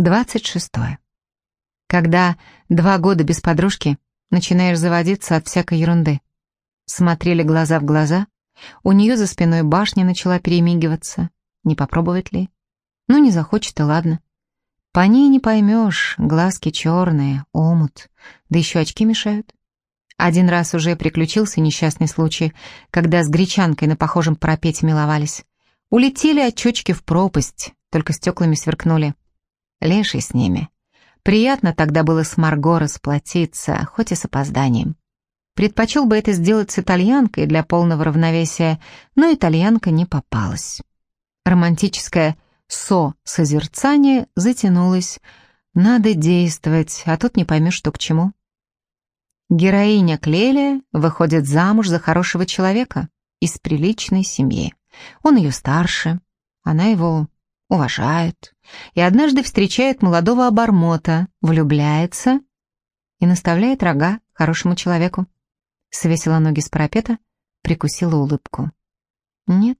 Двадцать шестое. Когда два года без подружки, начинаешь заводиться от всякой ерунды. Смотрели глаза в глаза, у нее за спиной башня начала перемигиваться. Не попробовать ли? Ну, не захочет, и ладно. По ней не поймешь, глазки черные, омут, да еще очки мешают. Один раз уже приключился несчастный случай, когда с гречанкой на похожем парапете миловались. Улетели очечки в пропасть, только стеклами сверкнули. Леший с ними. Приятно тогда было с Марго расплатиться, хоть и с опозданием. Предпочел бы это сделать с итальянкой для полного равновесия, но итальянка не попалась. Романтическое «со-созерцание» затянулось. Надо действовать, а тут не поймешь, что к чему. Героиня Клелия выходит замуж за хорошего человека из приличной семьи. Он ее старше, она его уважает, и однажды встречает молодого обормота, влюбляется и наставляет рога хорошему человеку. Свесила ноги с парапета, прикусила улыбку. Нет,